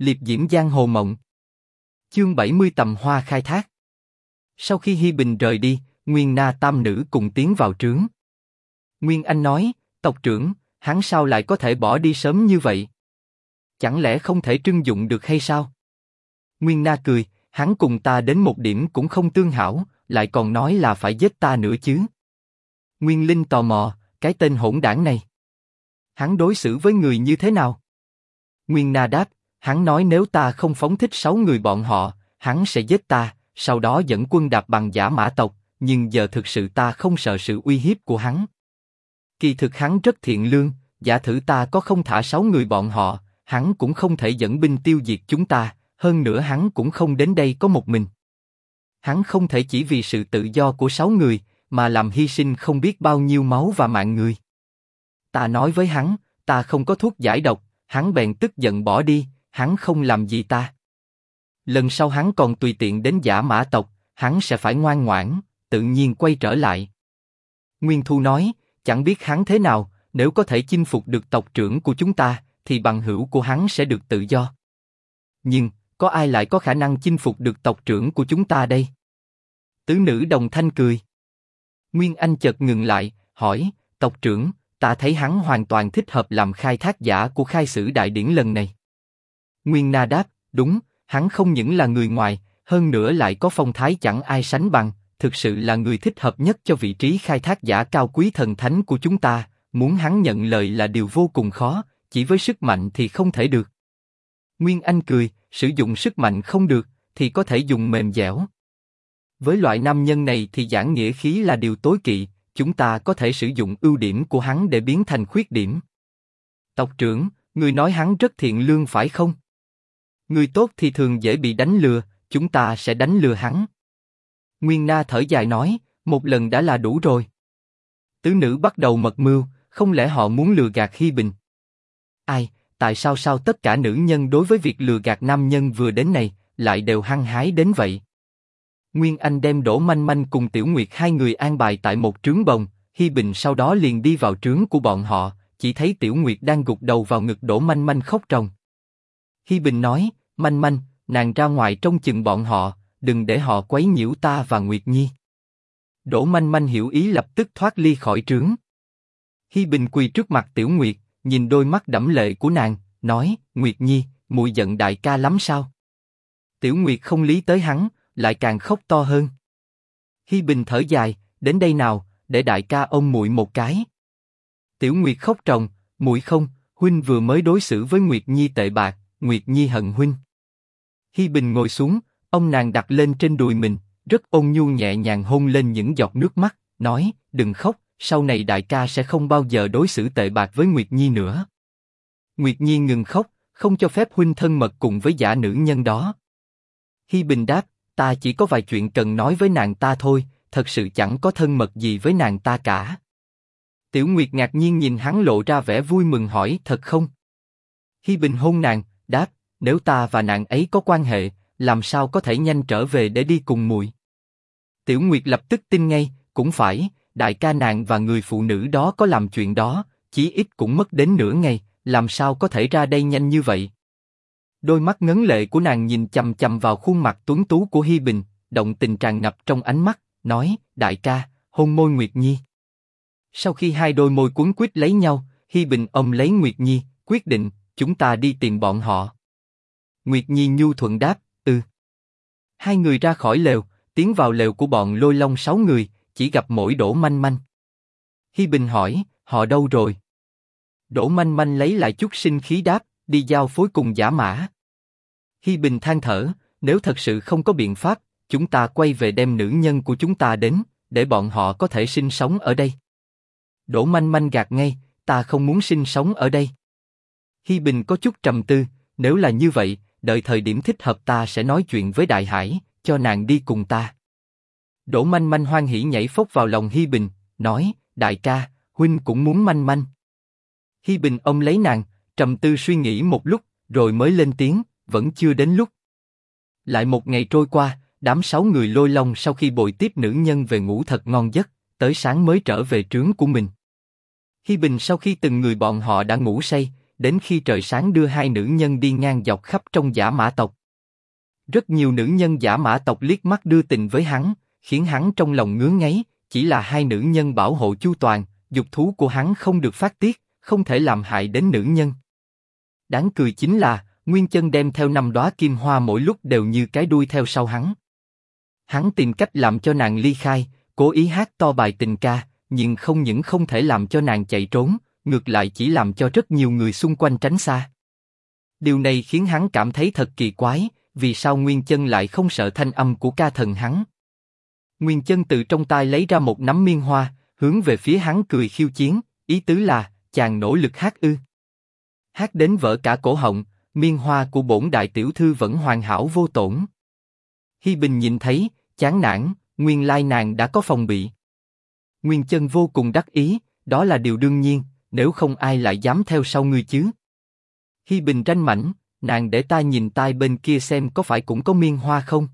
liệp diễm giang hồ mộng. Chương 70 tầm hoa khai thác. Sau khi Hi Bình rời đi, Nguyên Na Tam nữ cùng tiến vào trướng. Nguyên Anh nói, tộc trưởng, hắn sao lại có thể bỏ đi sớm như vậy? Chẳng lẽ không thể trưng dụng được hay sao? Nguyên Na cười, hắn cùng ta đến một điểm cũng không tương hảo, lại còn nói là phải giết ta nữa chứ. Nguyên Linh tò mò, cái tên hỗn đảng này. Hắn đối xử với người như thế nào? Nguyên Na đáp, hắn nói nếu ta không phóng thích sáu người bọn họ, hắn sẽ giết ta, sau đó dẫn quân đạp bằng giả mã tộc, nhưng giờ thực sự ta không sợ sự uy hiếp của hắn. Kỳ thực hắn rất thiện lương, giả thử ta có không thả sáu người bọn họ, hắn cũng không thể dẫn binh tiêu diệt chúng ta, hơn nữa hắn cũng không đến đây có một mình. Hắn không thể chỉ vì sự tự do của sáu người mà làm hy sinh không biết bao nhiêu máu và mạng người. Ta nói với hắn, ta không có thuốc giải độc, hắn bèn tức giận bỏ đi, hắn không làm gì ta. Lần sau hắn còn tùy tiện đến giả mã tộc, hắn sẽ phải ngoan ngoãn, tự nhiên quay trở lại. Nguyên Thu nói, chẳng biết hắn thế nào, nếu có thể chinh phục được tộc trưởng của chúng ta, thì bằng hữu của hắn sẽ được tự do. Nhưng có ai lại có khả năng chinh phục được tộc trưởng của chúng ta đây? Tứ nữ đồng thanh cười. Nguyên Anh chợt ngừng lại, hỏi, tộc trưởng, ta thấy hắn hoàn toàn thích hợp làm khai thác giả của khai sử đại điển lần này. Nguyên Na đáp, đúng, hắn không những là người ngoài, hơn nữa lại có phong thái chẳng ai sánh bằng, thực sự là người thích hợp nhất cho vị trí khai thác giả cao quý thần thánh của chúng ta. Muốn hắn nhận lời là điều vô cùng khó, chỉ với sức mạnh thì không thể được. Nguyên Anh cười, sử dụng sức mạnh không được, thì có thể dùng mềm dẻo. Với loại nam nhân này thì giảng nghĩa khí là điều tối kỵ, chúng ta có thể sử dụng ưu điểm của hắn để biến thành khuyết điểm. Tộc trưởng, người nói hắn rất thiện lương phải không? Người tốt thì thường dễ bị đánh lừa, chúng ta sẽ đánh lừa hắn. Nguyên Na thở dài nói, một lần đã là đủ rồi. Tứ nữ bắt đầu mật mưu, không lẽ họ muốn lừa gạt Hi Bình? Ai, tại sao sao tất cả nữ nhân đối với việc lừa gạt nam nhân vừa đến này lại đều hăng hái đến vậy? Nguyên Anh đem Đỗ Manh Manh cùng Tiểu Nguyệt hai người an bài tại một trướng bồng, Hi Bình sau đó liền đi vào trướng của bọn họ, chỉ thấy Tiểu Nguyệt đang gục đầu vào ngực Đỗ Manh Manh khóc ròng. Hi Bình nói, Manh Manh, nàng ra ngoài trông chừng bọn họ, đừng để họ quấy nhiễu ta và Nguyệt Nhi. Đỗ Manh Manh hiểu ý lập tức thoát ly khỏi trướng. Hi Bình quỳ trước mặt Tiểu Nguyệt, nhìn đôi mắt đẫm lệ của nàng, nói, Nguyệt Nhi, muội giận đại ca lắm sao? Tiểu Nguyệt không lý tới hắn, lại càng khóc to hơn. Hi Bình thở dài, đến đây nào, để đại ca ôm muội một cái. Tiểu Nguyệt khóc trồng, muội không, huynh vừa mới đối xử với Nguyệt Nhi tệ bạc, Nguyệt Nhi hận huynh. Hi Bình ngồi xuống, ông nàng đặt lên trên đùi mình, rất ôn nhu nhẹ nhàng hôn lên những giọt nước mắt, nói, đừng khóc, sau này đại ca sẽ không bao giờ đối xử tệ bạc với Nguyệt Nhi nữa. Nguyệt Nhi ngừng khóc, không cho phép huynh thân mật cùng với giả nữ nhân đó. Hi Bình đáp, ta chỉ có vài chuyện cần nói với nàng ta thôi, thật sự chẳng có thân mật gì với nàng ta cả. Tiểu Nguyệt ngạc nhiên nhìn hắn lộ ra vẻ vui mừng hỏi thật không? Hi Bình hôn nàng, đáp, nếu ta và nàng ấy có quan hệ, làm sao có thể nhanh trở về để đi cùng muội? Tiểu Nguyệt lập tức tin ngay, cũng phải, đại ca nàng và người phụ nữ đó có làm chuyện đó, chí ít cũng mất đến nửa ngày, làm sao có thể ra đây nhanh như vậy? Đôi mắt ngấn lệ của nàng nhìn chầm chầm vào khuôn mặt tuấn tú của Hi Bình, động tình tràn ngập trong ánh mắt, nói: Đại ca, hôn môi Nguyệt Nhi. Sau khi hai đôi môi cuốn quýt lấy nhau, Hi Bình ôm lấy Nguyệt Nhi, quyết định chúng ta đi tìm bọn họ. Nguyệt Nhi nhu thuận đáp, ừ. Hai người ra khỏi lều, tiến vào lều của bọn lôi long sáu người, chỉ gặp mỗi Đỗ Manh Manh. Hi Bình hỏi, họ đâu rồi? Đỗ Manh Manh lấy lại chút sinh khí đáp, đi giao phối cùng giả mã. Hi Bình than thở, nếu thật sự không có biện pháp, chúng ta quay về đem nữ nhân của chúng ta đến, để bọn họ có thể sinh sống ở đây. Đỗ Manh Manh gạt ngay, ta không muốn sinh sống ở đây. Hi Bình có chút trầm tư, nếu là như vậy, đợi thời điểm thích hợp ta sẽ nói chuyện với Đại Hải, cho nàng đi cùng ta. Đỗ Manh Manh hoan hỉ nhảy phốc vào lòng Hi Bình, nói, đại ca, huynh cũng muốn Manh Manh. Hi Bình ôm lấy nàng, trầm tư suy nghĩ một lúc, rồi mới lên tiếng, vẫn chưa đến lúc. Lại một ngày trôi qua, đám sáu người lôi long sau khi bồi tiếp nữ nhân về ngủ thật ngon giấc, tới sáng mới trở về trướng của mình. Hi Bình sau khi từng người bọn họ đã ngủ say, đến khi trời sáng đưa hai nữ nhân đi ngang dọc khắp trong giả mã tộc. Rất nhiều nữ nhân giả mã tộc liếc mắt đưa tình với hắn, khiến hắn trong lòng ngứa ngáy, chỉ là hai nữ nhân bảo hộ chu toàn, dục thú của hắn không được phát tiết, không thể làm hại đến nữ nhân. Đáng cười chính là, Nguyên Chân đem theo năm đóa kim hoa mỗi lúc đều như cái đuôi theo sau hắn. Hắn tìm cách làm cho nàng ly khai, cố ý hát to bài tình ca, nhưng không những không thể làm cho nàng chạy trốn, ngược lại chỉ làm cho rất nhiều người xung quanh tránh xa. Điều này khiến hắn cảm thấy thật kỳ quái, vì sao Nguyên Chân lại không sợ thanh âm của ca thần hắn? Nguyên Chân từ trong tay lấy ra một nắm miên hoa, hướng về phía hắn cười khiêu chiến, ý tứ là chàng nỗ lực hát ư? Hát đến vỡ cả cổ họng, miên hoa của bổn đại tiểu thư vẫn hoàn hảo vô tổn. Hi Bình nhìn thấy, chán nản, nguyên lai nàng đã có phòng bị. Nguyên Chân vô cùng đắc ý, đó là điều đương nhiên, nếu không ai lại dám theo sau ngươi chứ? Hi Bình tranh mảnh, nàng để ta nhìn tai bên kia xem có phải cũng có miên hoa không.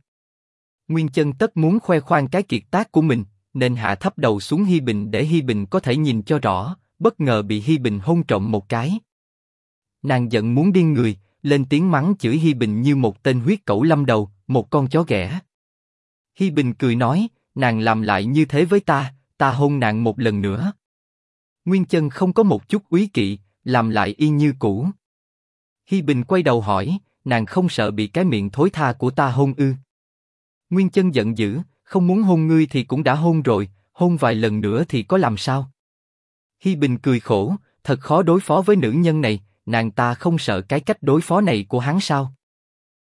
Nguyên Chân tất muốn khoe khoang cái kiệt tác của mình, nên hạ thấp đầu xuống Hi Bình để Hi Bình có thể nhìn cho rõ, bất ngờ bị Hi Bình hôn trộm một cái. Nàng giận muốn điên người, lên tiếng mắng chửi Hi Bình như một tên huyết cẩu lâm đầu, một con chó ghẻ. Hi Bình cười nói, nàng làm lại như thế với ta, ta hôn nàng một lần nữa. Nguyên Chân không có một chút úy kỵ, làm lại y như cũ. Hi Bình quay đầu hỏi, nàng không sợ bị cái miệng thối tha của ta hôn ư? Nguyên Chân giận dữ, không muốn hôn ngươi thì cũng đã hôn rồi, hôn vài lần nữa thì có làm sao? Hi Bình cười khổ, thật khó đối phó với nữ nhân này, nàng ta không sợ cái cách đối phó này của hắn sao?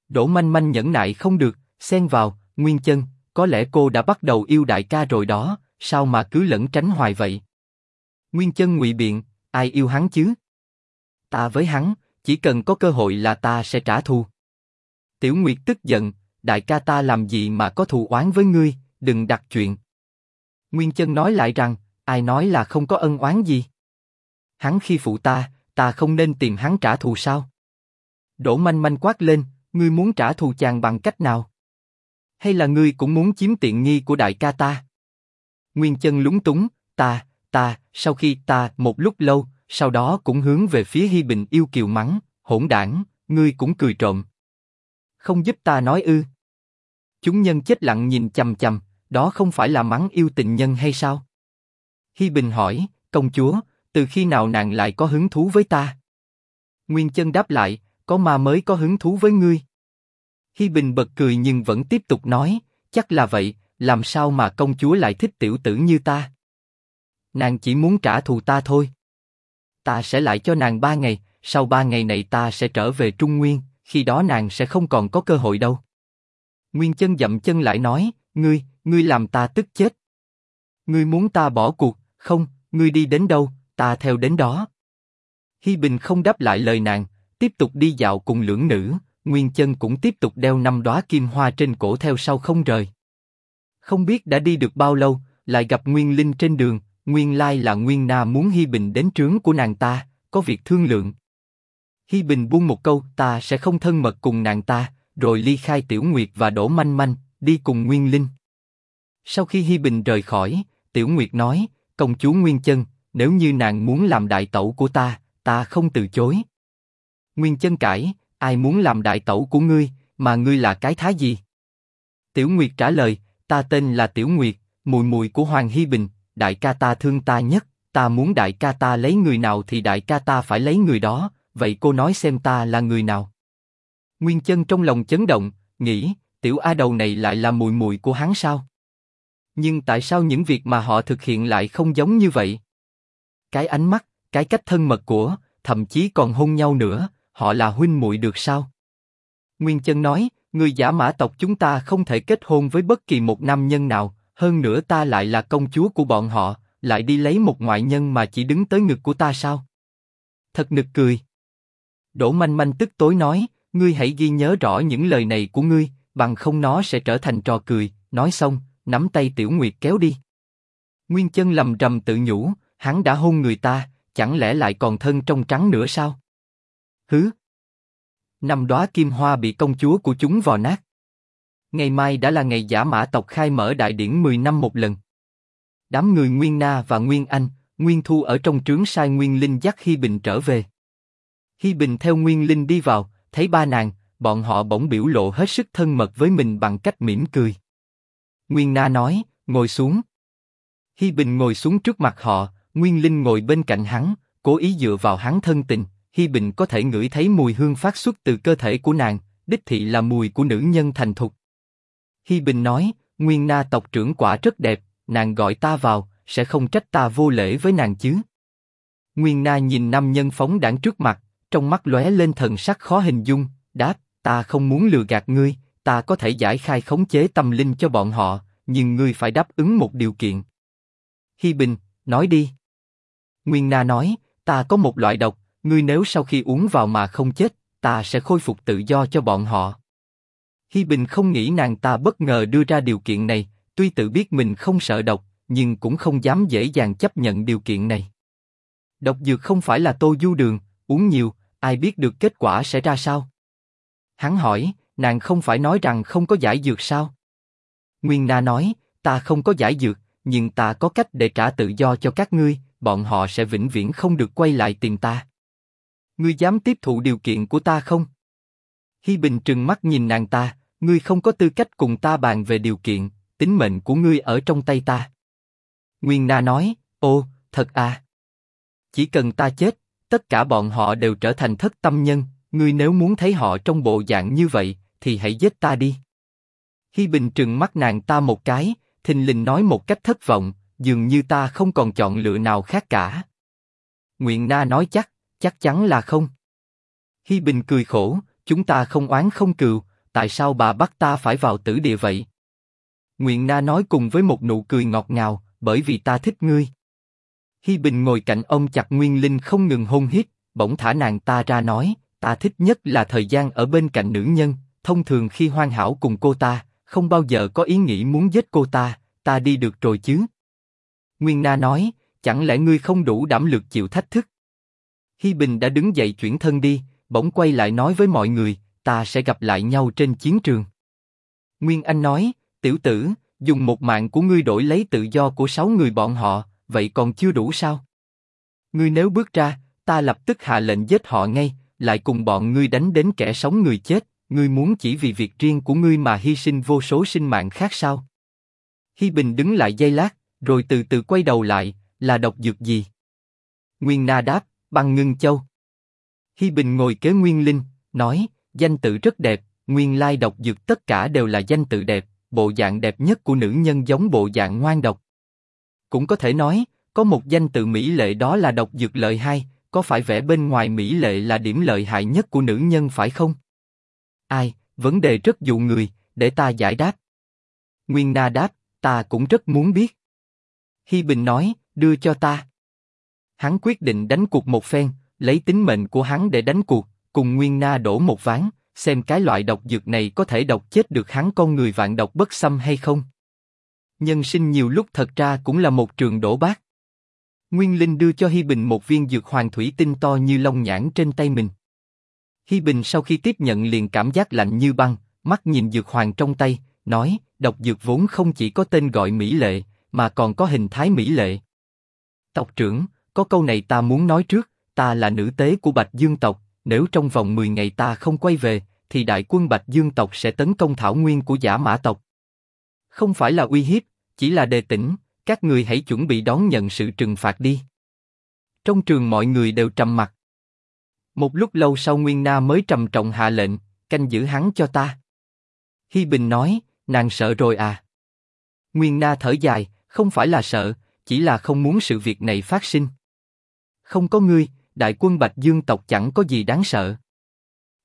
Đỗ Manh Manh nhẫn nại không được, xen vào, Nguyên Chân, có lẽ cô đã bắt đầu yêu đại ca rồi đó, sao mà cứ lẩn tránh hoài vậy? Nguyên Chân ngụy biện, ai yêu hắn chứ? Ta với hắn, chỉ cần có cơ hội là ta sẽ trả thù. Tiểu Nguyệt tức giận, đại ca ta làm gì mà có thù oán với ngươi, đừng đặt chuyện. Nguyên Chân nói lại rằng, ai nói là không có ân oán gì? Hắn khi phụ ta, ta không nên tìm hắn trả thù sao? Đỗ Manh Manh quát lên, ngươi muốn trả thù chàng bằng cách nào? Hay là ngươi cũng muốn chiếm tiện nghi của đại ca ta? Nguyên Chân lúng túng, ta, ta, sau khi ta một lúc lâu, sau đó cũng hướng về phía Hi Bình yêu kiều mắng, hỗn đảng, ngươi cũng cười trộm. Không giúp ta nói ư? Chúng nhân chết lặng nhìn chầm chầm, đó không phải là mắng yêu tình nhân hay sao? Hi Bình hỏi, công chúa, từ khi nào nàng lại có hứng thú với ta? Nguyên Chân đáp lại, có ma mới có hứng thú với ngươi. Hi Bình bật cười nhưng vẫn tiếp tục nói, chắc là vậy, làm sao mà công chúa lại thích tiểu tử như ta? Nàng chỉ muốn trả thù ta thôi. Ta sẽ lại cho nàng ba ngày, sau ba ngày này ta sẽ trở về Trung Nguyên, khi đó nàng sẽ không còn có cơ hội đâu. Nguyên chân dậm chân lại nói, ngươi, ngươi làm ta tức chết. Ngươi muốn ta bỏ cuộc, không, ngươi đi đến đâu, ta theo đến đó. Hi Bình không đáp lại lời nàng, tiếp tục đi dạo cùng lưỡng nữ, Nguyên chân cũng tiếp tục đeo năm đóa kim hoa trên cổ theo sau không rời. Không biết đã đi được bao lâu, lại gặp Nguyên Linh trên đường, Nguyên lai là Nguyên Na muốn Hi Bình đến trướng của nàng ta, có việc thương lượng. Hi Bình buông một câu, ta sẽ không thân mật cùng nàng ta, rồi ly khai Tiểu Nguyệt và Đỗ Manh Manh, đi cùng Nguyên Linh. Sau khi Hi Bình rời khỏi, Tiểu Nguyệt nói, công chúa Nguyên Chân, nếu như nàng muốn làm đại tẩu của ta, ta không từ chối. Nguyên Chân cãi, ai muốn làm đại tẩu của ngươi, mà ngươi là cái thái gì? Tiểu Nguyệt trả lời, ta tên là Tiểu Nguyệt, mùi mùi của Hoàng Hi Bình, đại ca ta thương ta nhất, ta muốn đại ca ta lấy người nào thì đại ca ta phải lấy người đó, vậy cô nói xem ta là người nào? Nguyên chân trong lòng chấn động, nghĩ, tiểu a đầu này lại là mùi mùi của hắn sao? Nhưng tại sao những việc mà họ thực hiện lại không giống như vậy? Cái ánh mắt, cái cách thân mật của, thậm chí còn hôn nhau nữa, họ là huynh muội được sao? Nguyên chân nói, người giả mã tộc chúng ta không thể kết hôn với bất kỳ một nam nhân nào, hơn nữa ta lại là công chúa của bọn họ, lại đi lấy một ngoại nhân mà chỉ đứng tới ngực của ta sao? Thật nực cười. Đỗ Manh Manh tức tối nói, ngươi hãy ghi nhớ rõ những lời này của ngươi, bằng không nó sẽ trở thành trò cười. Nói xong, nắm tay Tiểu Nguyệt kéo đi. Nguyên chân lầm rầm tự nhủ, hắn đã hôn người ta, chẳng lẽ lại còn thân trong trắng nữa sao? Hứ. Năm đóa kim hoa bị công chúa của chúng vò nát. Ngày mai đã là ngày giả mã tộc khai mở đại điển 10 năm một lần. Đám người Nguyên Na và Nguyên Anh, Nguyên Thu ở trong trướng sai Nguyên Linh dắt Hi Bình trở về. Hi Bình theo Nguyên Linh đi vào, thấy ba nàng, bọn họ bỗng biểu lộ hết sức thân mật với mình bằng cách mỉm cười. Nguyên Na nói, ngồi xuống. Hi Bình ngồi xuống trước mặt họ, Nguyên Linh ngồi bên cạnh hắn, cố ý dựa vào hắn thân tình. Hi Bình có thể ngửi thấy mùi hương phát xuất từ cơ thể của nàng, đích thị là mùi của nữ nhân thành thục. Hi Bình nói, Nguyên Na tộc trưởng quả rất đẹp, nàng gọi ta vào, sẽ không trách ta vô lễ với nàng chứ? Nguyên Na nhìn nam nhân phóng đảng trước mặt, trong mắt lóe lên thần sắc khó hình dung, đáp, ta không muốn lừa gạt ngươi, ta có thể giải khai khống chế tâm linh cho bọn họ, nhưng ngươi phải đáp ứng một điều kiện. Hi Bình, nói đi. Nguyên Na nói, ta có một loại độc, ngươi nếu sau khi uống vào mà không chết, ta sẽ khôi phục tự do cho bọn họ. Hi Bình không nghĩ nàng ta bất ngờ đưa ra điều kiện này, tuy tự biết mình không sợ độc, nhưng cũng không dám dễ dàng chấp nhận điều kiện này. Độc dược không phải là tô du đường, uống nhiều, ai biết được kết quả sẽ ra sao? Hắn hỏi, nàng không phải nói rằng không có giải dược sao? Nguyên Na nói, ta không có giải dược, nhưng ta có cách để trả tự do cho các ngươi, bọn họ sẽ vĩnh viễn không được quay lại tìm ta. Ngươi dám tiếp thụ điều kiện của ta không? Hi Bình trừng mắt nhìn nàng ta, ngươi không có tư cách cùng ta bàn về điều kiện, tính mệnh của ngươi ở trong tay ta. Nguyên Na nói, ô, thật à? Chỉ cần ta chết, tất cả bọn họ đều trở thành thất tâm nhân. Ngươi nếu muốn thấy họ trong bộ dạng như vậy, thì hãy giết ta đi. Hi Bình trừng mắt nàng ta một cái, thình lình nói một cách thất vọng, dường như ta không còn chọn lựa nào khác cả. Nguyện Na nói chắc, chắc chắn là không. Hi Bình cười khổ, chúng ta không oán không cừu, tại sao bà bắt ta phải vào tử địa vậy? Nguyện Na nói cùng với một nụ cười ngọt ngào, bởi vì ta thích ngươi. Hi Bình ngồi cạnh ông chặt Nguyên Linh không ngừng hôn hít, bỗng thả nàng ta ra nói, ta thích nhất là thời gian ở bên cạnh nữ nhân, thông thường khi hoàn hảo cùng cô ta, không bao giờ có ý nghĩ muốn giết cô ta, ta đi được rồi chứ. Nguyên Na nói, chẳng lẽ ngươi không đủ đảm lực chịu thách thức? Hi Bình đã đứng dậy chuyển thân đi, bỗng quay lại nói với mọi người, ta sẽ gặp lại nhau trên chiến trường. Nguyên Anh nói, tiểu tử, dùng một mạng của ngươi đổi lấy tự do của sáu người bọn họ, vậy còn chưa đủ sao? Ngươi nếu bước ra, ta lập tức hạ lệnh giết họ ngay, lại cùng bọn ngươi đánh đến kẻ sống người chết. Ngươi muốn chỉ vì việc riêng của ngươi mà hy sinh vô số sinh mạng khác sao? Hi Bình đứng lại giây lát, rồi từ từ quay đầu lại, là độc dược gì? Nguyên Na đáp, băng ngưng châu. Hi Bình ngồi kế Nguyên Linh, nói, danh tự rất đẹp, nguyên lai độc dược tất cả đều là danh tự đẹp, bộ dạng đẹp nhất của nữ nhân giống bộ dạng ngoan độc. Cũng có thể nói, có một danh tự mỹ lệ đó là độc dược lợi hai, có phải vẻ bên ngoài mỹ lệ là điểm lợi hại nhất của nữ nhân phải không? Ai, vấn đề rất dụ người, để ta giải đáp. Nguyên Na đáp, ta cũng rất muốn biết. Hi Bình nói, đưa cho ta. Hắn quyết định đánh cuộc một phen, lấy tính mệnh của hắn để đánh cuộc, cùng Nguyên Na đổ một ván, xem cái loại độc dược này có thể độc chết được hắn con người vạn độc bất xâm hay không. Nhân sinh nhiều lúc thật ra cũng là một trường đổ bát. Nguyên Linh đưa cho Hi Bình một viên dược hoàng thủy tinh to như lông nhãn trên tay mình. Hi Bình sau khi tiếp nhận liền cảm giác lạnh như băng, mắt nhìn dược hoàng trong tay, nói, độc dược vốn không chỉ có tên gọi mỹ lệ, mà còn có hình thái mỹ lệ. Tộc trưởng, có câu này ta muốn nói trước, ta là nữ tế của Bạch Dương tộc, nếu trong vòng 10 ngày ta không quay về, thì đại quân Bạch Dương tộc sẽ tấn công thảo nguyên của giả mã tộc. Không phải là uy hiếp, chỉ là đề tỉnh, các người hãy chuẩn bị đón nhận sự trừng phạt đi. Trong trường mọi người đều trầm mặt. Một lúc lâu sau Nguyên Na mới trầm trọng hạ lệnh, canh giữ hắn cho ta. Hi Bình nói, nàng sợ rồi à? Nguyên Na thở dài, không phải là sợ, chỉ là không muốn sự việc này phát sinh. Không có ngươi, đại quân Bạch Dương tộc chẳng có gì đáng sợ.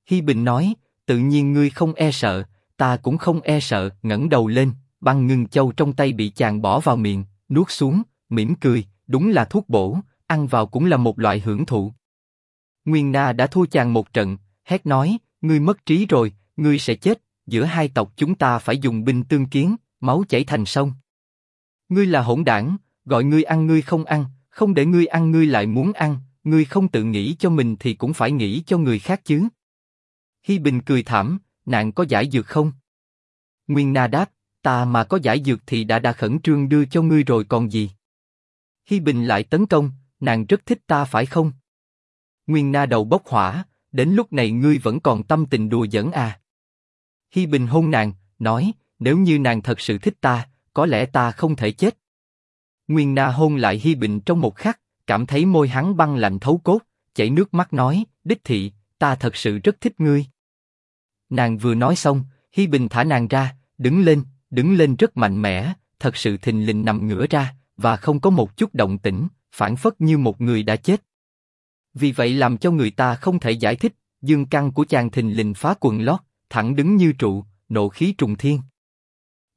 Hi Bình nói, tự nhiên ngươi không e sợ, ta cũng không e sợ, ngẩng đầu lên, băng ngưng châu trong tay bị chàng bỏ vào miệng, nuốt xuống, mỉm cười, đúng là thuốc bổ, ăn vào cũng là một loại hưởng thụ. Nguyên Na đã thua chàng một trận, hét nói, ngươi mất trí rồi, ngươi sẽ chết, giữa hai tộc chúng ta phải dùng binh tương kiến, máu chảy thành sông. Ngươi là hỗn đảng, gọi ngươi ăn ngươi không ăn, không để ngươi ăn ngươi lại muốn ăn, ngươi không tự nghĩ cho mình thì cũng phải nghĩ cho người khác chứ. Hi Bình cười thảm, nạn có giải dược không? Nguyên Na đáp, ta mà có giải dược thì đã đã khẩn trương đưa cho ngươi rồi còn gì. Hi Bình lại tấn công, nàng rất thích ta phải không? Nguyên Na đầu bốc hỏa, đến lúc này ngươi vẫn còn tâm tình đùa giỡn à? Hi Bình hôn nàng, nói, nếu như nàng thật sự thích ta, có lẽ ta không thể chết. Nguyên Na hôn lại Hi Bình trong một khắc, cảm thấy môi hắn băng lạnh thấu cốt, chảy nước mắt nói, đích thị, ta thật sự rất thích ngươi. Nàng vừa nói xong, Hi Bình thả nàng ra, đứng lên, đứng lên rất mạnh mẽ, thật sự thình lình nằm ngửa ra, và không có một chút động tĩnh, phản phất như một người đã chết. Vì vậy làm cho người ta không thể giải thích, dương căn của chàng thình lình phá quần lót, thẳng đứng như trụ, nộ khí trùng thiên.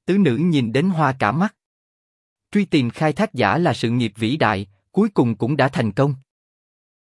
Tứ nữ nhìn đến hoa cả mắt. Truy tìm khai thác giả là sự nghiệp vĩ đại, cuối cùng cũng đã thành công.